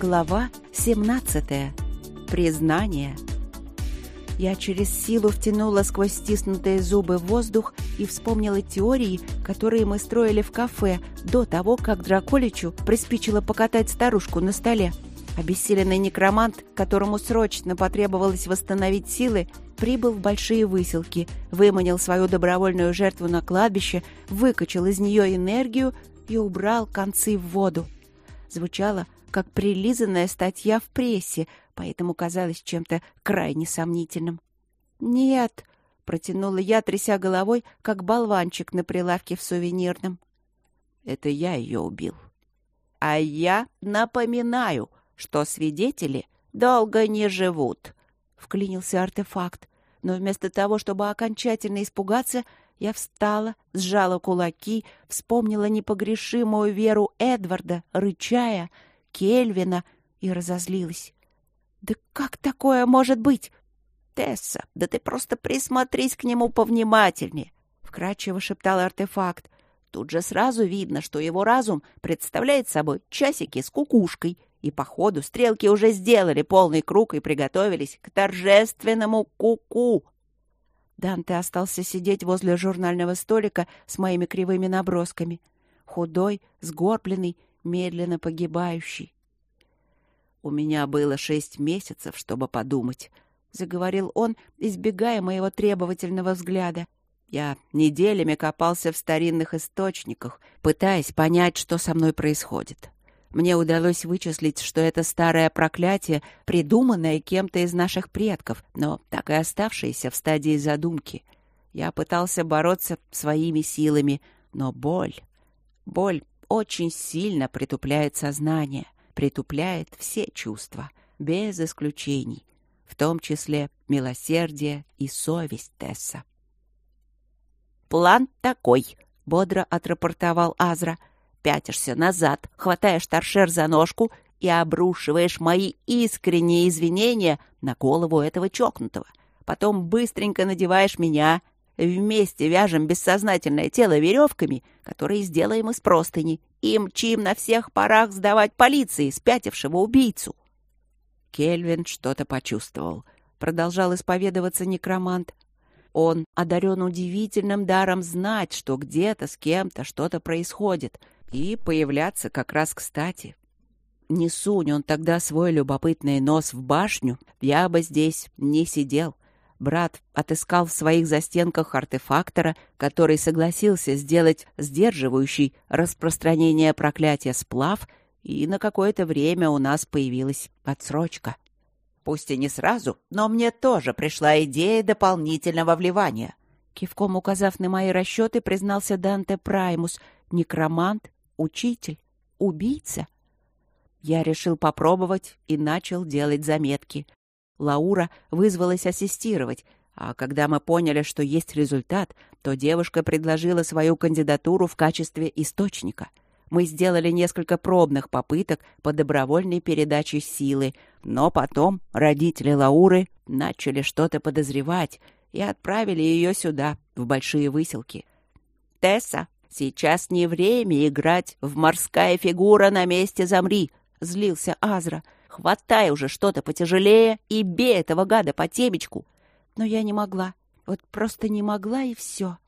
Глава 17. Признание. Я через силу втянула сквозь стиснутые зубы воздух и вспомнила теории, которые мы строили в кафе до того, как Драколичу приспичило покатать старушку на столе. Обессиленный некромант, которому срочно потребовалось восстановить силы, прибыл в большие выселки, выманил свою добровольную жертву на кладбище, выкачал из нее энергию и убрал концы в воду. Звучало как прилизанная статья в прессе, поэтому казалось чем-то крайне сомнительным. «Нет», — протянула я, тряся головой, как болванчик на прилавке в сувенирном. «Это я ее убил». «А я напоминаю, что свидетели долго не живут», — вклинился артефакт. Но вместо того, чтобы окончательно испугаться, я встала, сжала кулаки, вспомнила непогрешимую веру Эдварда, рычая — Кельвина и разозлилась. «Да как такое может быть?» «Тесса, да ты просто присмотрись к нему повнимательнее!» — вкрадчиво шептал артефакт. Тут же сразу видно, что его разум представляет собой часики с кукушкой, и, походу, стрелки уже сделали полный круг и приготовились к торжественному куку. -ку. Данте остался сидеть возле журнального столика с моими кривыми набросками. Худой, сгорбленный медленно погибающий. «У меня было шесть месяцев, чтобы подумать», — заговорил он, избегая моего требовательного взгляда. Я неделями копался в старинных источниках, пытаясь понять, что со мной происходит. Мне удалось вычислить, что это старое проклятие, придуманное кем-то из наших предков, но так и оставшееся в стадии задумки. Я пытался бороться своими силами, но боль... Боль очень сильно притупляет сознание, притупляет все чувства, без исключений, в том числе милосердие и совесть Тесса. «План такой», — бодро отрапортовал Азра. «Пятишься назад, хватаешь торшер за ножку и обрушиваешь мои искренние извинения на голову этого чокнутого. Потом быстренько надеваешь меня Вместе вяжем бессознательное тело веревками, которые сделаем из простыни, и мчим на всех парах сдавать полиции спятившего убийцу. Кельвин что-то почувствовал. Продолжал исповедоваться некромант. Он одарен удивительным даром знать, что где-то с кем-то что-то происходит, и появляться как раз кстати. Не сунь он тогда свой любопытный нос в башню, я бы здесь не сидел. Брат отыскал в своих застенках артефактора, который согласился сделать сдерживающий распространение проклятия сплав, и на какое-то время у нас появилась отсрочка. Пусть и не сразу, но мне тоже пришла идея дополнительного вливания. Кивком указав на мои расчеты, признался Данте Праймус, некромант, учитель, убийца. Я решил попробовать и начал делать заметки — Лаура вызвалась ассистировать, а когда мы поняли, что есть результат, то девушка предложила свою кандидатуру в качестве источника. Мы сделали несколько пробных попыток по добровольной передаче силы, но потом родители Лауры начали что-то подозревать и отправили ее сюда, в большие выселки. «Тесса, сейчас не время играть в морская фигура на месте замри!» — злился Азра — Хватай уже что-то потяжелее и бей этого гада по темечку. Но я не могла. Вот просто не могла, и все.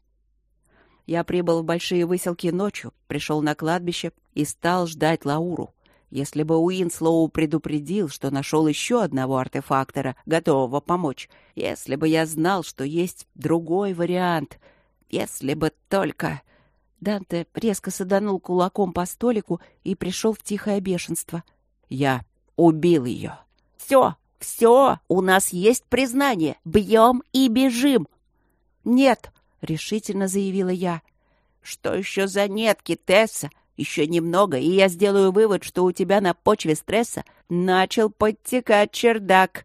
Я прибыл в большие выселки ночью, пришел на кладбище и стал ждать Лауру. Если бы Уинслоу предупредил, что нашел еще одного артефактора, готового помочь, если бы я знал, что есть другой вариант, если бы только... Данте резко саданул кулаком по столику и пришел в тихое бешенство. Я убил ее. Все, все, у нас есть признание. Бьем и бежим. Нет, решительно заявила я. Что еще за нетки, Тесса? Еще немного, и я сделаю вывод, что у тебя на почве стресса начал подтекать чердак.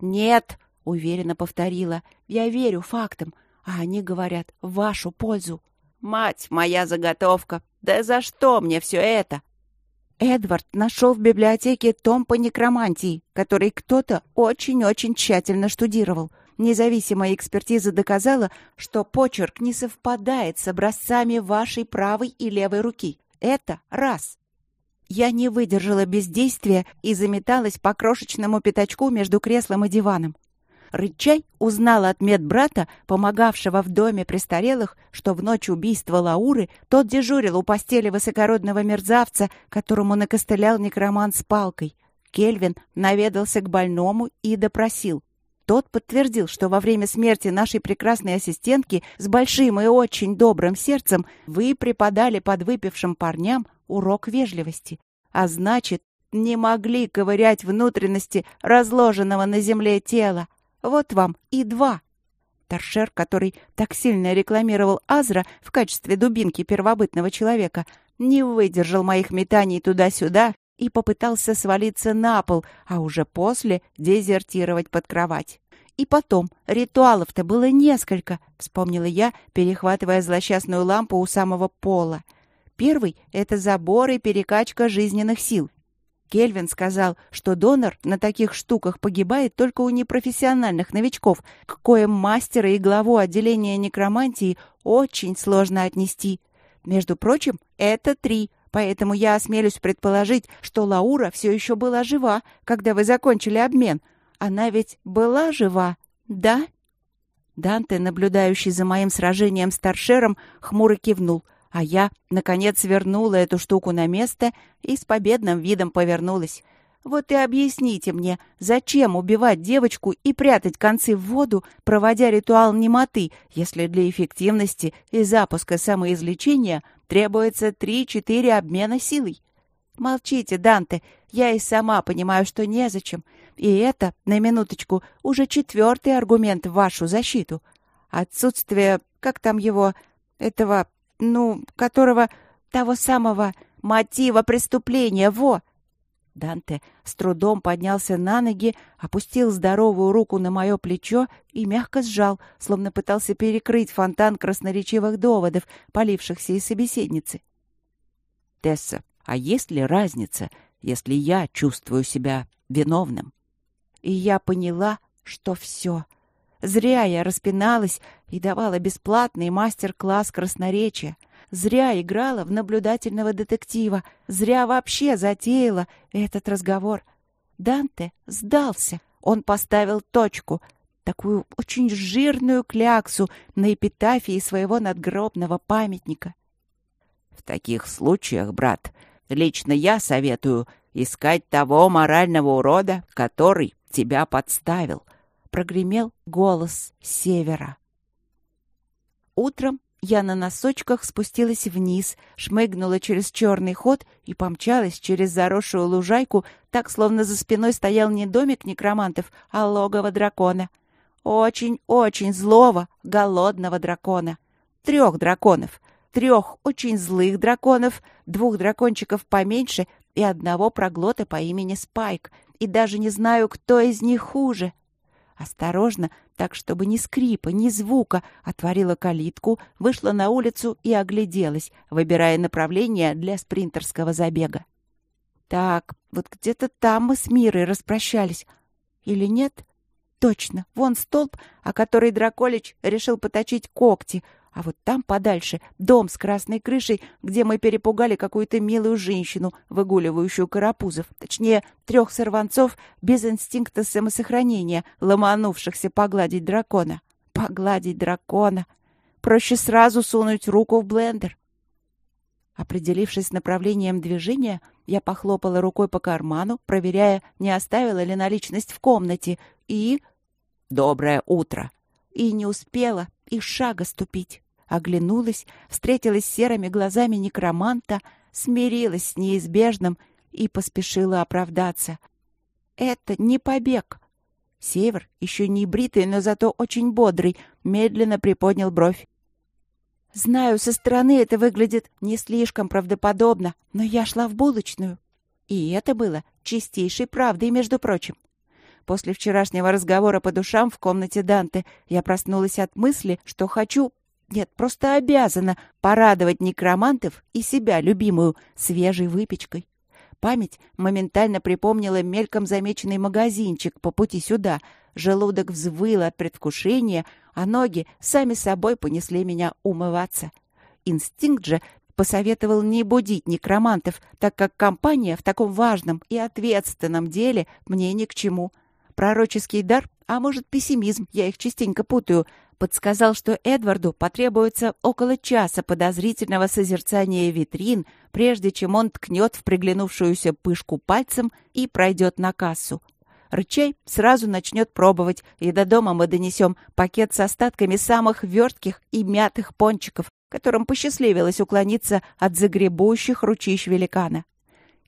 Нет, уверенно повторила. Я верю фактам, а они говорят в вашу пользу. Мать моя заготовка! Да за что мне все это? Эдвард нашел в библиотеке том по некромантии, который кто-то очень-очень тщательно штудировал. Независимая экспертиза доказала, что почерк не совпадает с образцами вашей правой и левой руки. Это раз. я не выдержала бездействия и заметалась по крошечному пятачку между креслом и диваном. Рычай узнала от медбрата, помогавшего в доме престарелых, что в ночь убийства Лауры тот дежурил у постели высокородного мерзавца, которому накостылял некромант с палкой. Кельвин наведался к больному и допросил. Тот подтвердил, что во время смерти нашей прекрасной ассистентки с большим и очень добрым сердцем вы преподали подвыпившим парням урок вежливости. А значит, не могли ковырять внутренности разложенного на земле тела. Вот вам и два. Торшер, который так сильно рекламировал Азра в качестве дубинки первобытного человека, не выдержал моих метаний туда-сюда и попытался свалиться на пол, а уже после дезертировать под кровать. И потом, ритуалов-то было несколько, вспомнила я, перехватывая злосчастную лампу у самого пола. Первый — это забор и перекачка жизненных сил. Кельвин сказал, что донор на таких штуках погибает только у непрофессиональных новичков, к коим мастера и главу отделения некромантии очень сложно отнести. Между прочим, это три, поэтому я осмелюсь предположить, что Лаура все еще была жива, когда вы закончили обмен. Она ведь была жива, да? Данте, наблюдающий за моим сражением с Торшером, хмуро кивнул — а я, наконец, вернула эту штуку на место и с победным видом повернулась. Вот и объясните мне, зачем убивать девочку и прятать концы в воду, проводя ритуал немоты, если для эффективности и запуска самоизлечения требуется три-четыре обмена силой? Молчите, Данте, я и сама понимаю, что незачем. И это, на минуточку, уже четвертый аргумент в вашу защиту. Отсутствие, как там его, этого ну, которого... того самого мотива преступления, во!» Данте с трудом поднялся на ноги, опустил здоровую руку на мое плечо и мягко сжал, словно пытался перекрыть фонтан красноречивых доводов, полившихся из собеседницы. «Тесса, а есть ли разница, если я чувствую себя виновным?» И я поняла, что все — Зря я распиналась и давала бесплатный мастер-класс красноречия. Зря играла в наблюдательного детектива. Зря вообще затеяла этот разговор. Данте сдался. Он поставил точку, такую очень жирную кляксу на эпитафии своего надгробного памятника. В таких случаях, брат, лично я советую искать того морального урода, который тебя подставил — прогремел голос севера. Утром я на носочках спустилась вниз, шмыгнула через черный ход и помчалась через заросшую лужайку, так, словно за спиной стоял не домик некромантов, а логово дракона. Очень-очень злого, голодного дракона. Трех драконов. Трех очень злых драконов, двух дракончиков поменьше и одного проглота по имени Спайк. И даже не знаю, кто из них хуже. Осторожно, так чтобы ни скрипа, ни звука, отворила калитку, вышла на улицу и огляделась, выбирая направление для спринтерского забега. Так, вот где-то там мы с Мирой распрощались. Или нет? Точно, вон столб, о который Драколич решил поточить когти, а вот там подальше дом с красной крышей, где мы перепугали какую-то милую женщину, выгуливающую карапузов, точнее, трех сорванцов без инстинкта самосохранения, ломанувшихся погладить дракона. Погладить дракона. Проще сразу сунуть руку в блендер. Определившись направлением движения, я похлопала рукой по карману, проверяя, не оставила ли наличность в комнате, и... «Доброе утро!» И не успела и шага ступить оглянулась, встретилась серыми глазами некроманта, смирилась с неизбежным и поспешила оправдаться. «Это не побег!» Север, еще не бритый, но зато очень бодрый, медленно приподнял бровь. «Знаю, со стороны это выглядит не слишком правдоподобно, но я шла в булочную. И это было чистейшей правдой, между прочим. После вчерашнего разговора по душам в комнате Данте я проснулась от мысли, что хочу нет, просто обязана порадовать некромантов и себя, любимую, свежей выпечкой. Память моментально припомнила мельком замеченный магазинчик по пути сюда. Желудок взвыл от предвкушения, а ноги сами собой понесли меня умываться. Инстинкт же посоветовал не будить некромантов, так как компания в таком важном и ответственном деле мне ни к чему. Пророческий дар, а может пессимизм, я их частенько путаю, подсказал, что Эдварду потребуется около часа подозрительного созерцания витрин, прежде чем он ткнет в приглянувшуюся пышку пальцем и пройдет на кассу. Рычай сразу начнет пробовать, и до дома мы донесем пакет с остатками самых вертких и мятых пончиков, которым посчастливилось уклониться от загребущих ручищ великана.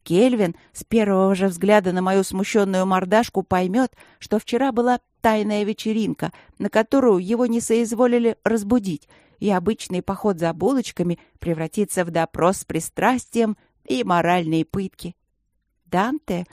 Кельвин с первого же взгляда на мою смущенную мордашку поймет, что вчера была тайная вечеринка, на которую его не соизволили разбудить, и обычный поход за булочками превратится в допрос с пристрастием и моральные пытки. Данте?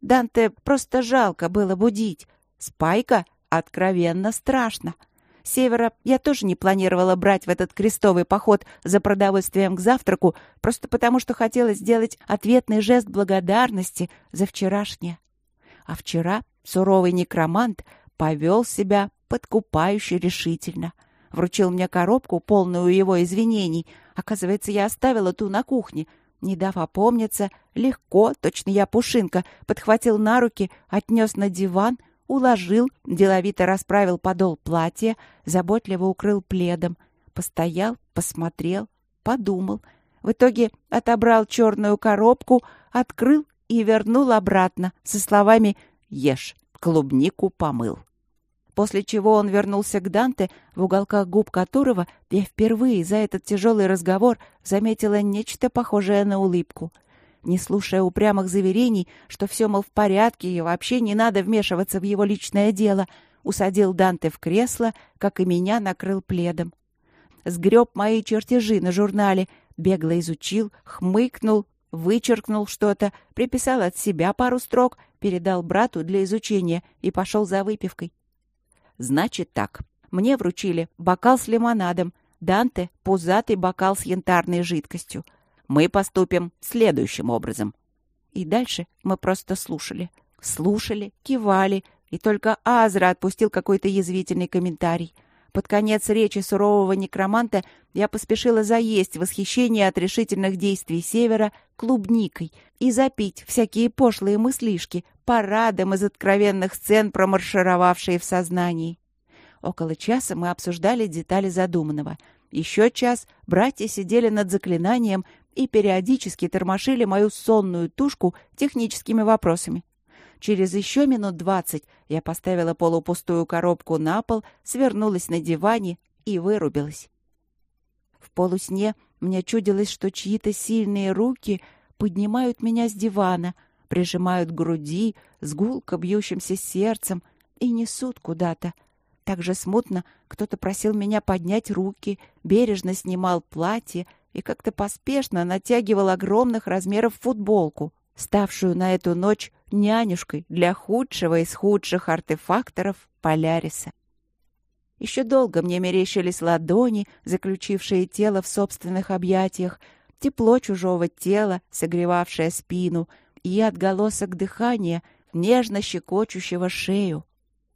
Данте просто жалко было будить. Спайка откровенно страшно. — Севера я тоже не планировала брать в этот крестовый поход за продовольствием к завтраку, просто потому что хотела сделать ответный жест благодарности за вчерашнее. А вчера суровый некромант повел себя подкупающе решительно. Вручил мне коробку, полную его извинений. Оказывается, я оставила ту на кухне. Не дав опомниться, легко, точно я пушинка, подхватил на руки, отнес на диван — уложил, деловито расправил подол платья, заботливо укрыл пледом, постоял, посмотрел, подумал. В итоге отобрал черную коробку, открыл и вернул обратно со словами «Ешь, клубнику помыл». После чего он вернулся к Данте, в уголках губ которого я впервые за этот тяжелый разговор заметила нечто похожее на улыбку — не слушая упрямых заверений, что все, мол, в порядке и вообще не надо вмешиваться в его личное дело, усадил Данте в кресло, как и меня накрыл пледом. Сгреб мои чертежи на журнале, бегло изучил, хмыкнул, вычеркнул что-то, приписал от себя пару строк, передал брату для изучения и пошел за выпивкой. Значит так, мне вручили бокал с лимонадом, Данте — пузатый бокал с янтарной жидкостью — мы поступим следующим образом». И дальше мы просто слушали. Слушали, кивали, и только Азра отпустил какой-то язвительный комментарий. Под конец речи сурового некроманта я поспешила заесть восхищение от решительных действий Севера клубникой и запить всякие пошлые мыслишки, парадом из откровенных сцен, промаршировавшие в сознании. Около часа мы обсуждали детали задуманного. Еще час братья сидели над заклинанием, и периодически тормошили мою сонную тушку техническими вопросами. Через еще минут двадцать я поставила полупустую коробку на пол, свернулась на диване и вырубилась. В полусне мне чудилось, что чьи-то сильные руки поднимают меня с дивана, прижимают к груди с гулко бьющимся сердцем и несут куда-то. Так же смутно кто-то просил меня поднять руки, бережно снимал платье и как-то поспешно натягивал огромных размеров футболку, ставшую на эту ночь нянюшкой для худшего из худших артефакторов Поляриса. Еще долго мне мерещились ладони, заключившие тело в собственных объятиях, тепло чужого тела, согревавшее спину, и отголосок дыхания, нежно щекочущего шею.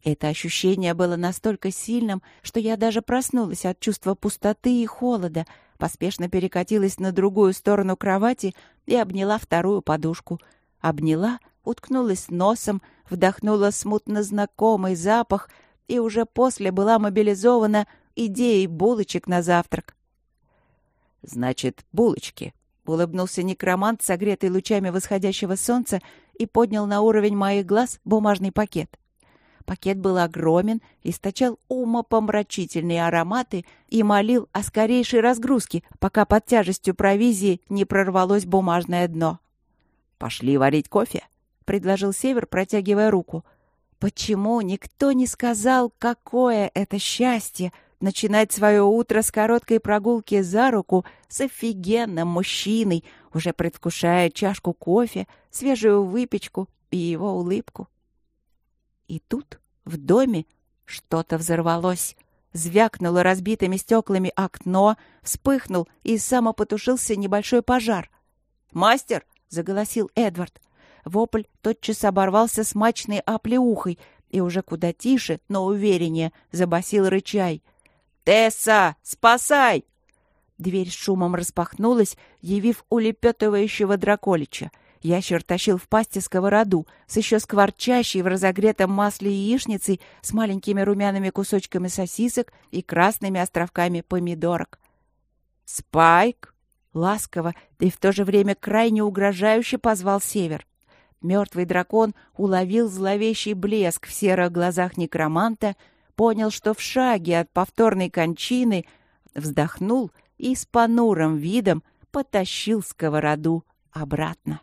Это ощущение было настолько сильным, что я даже проснулась от чувства пустоты и холода, поспешно перекатилась на другую сторону кровати и обняла вторую подушку. Обняла, уткнулась носом, вдохнула смутно знакомый запах и уже после была мобилизована идеей булочек на завтрак. «Значит, булочки», — улыбнулся некромант, согретый лучами восходящего солнца, и поднял на уровень моих глаз бумажный пакет. Пакет был огромен, источал умопомрачительные ароматы и молил о скорейшей разгрузке, пока под тяжестью провизии не прорвалось бумажное дно. «Пошли варить кофе», — предложил Север, протягивая руку. «Почему никто не сказал, какое это счастье начинать свое утро с короткой прогулки за руку с офигенным мужчиной, уже предвкушая чашку кофе, свежую выпечку и его улыбку?» И тут в доме что-то взорвалось. Звякнуло разбитыми стеклами окно, вспыхнул и самопотушился небольшой пожар. «Мастер!» — заголосил Эдвард. Вопль тотчас оборвался смачной оплеухой и уже куда тише, но увереннее забасил рычай. «Тесса, спасай!» Дверь с шумом распахнулась, явив улепетывающего драколича. Ящер тащил в пасти сковороду с еще скворчащей в разогретом масле яичницей с маленькими румяными кусочками сосисок и красными островками помидорок. «Спайк!» — ласково, и в то же время крайне угрожающе позвал Север. Мертвый дракон уловил зловещий блеск в серых глазах некроманта, понял, что в шаге от повторной кончины, вздохнул — и с понурым видом потащил сковороду обратно.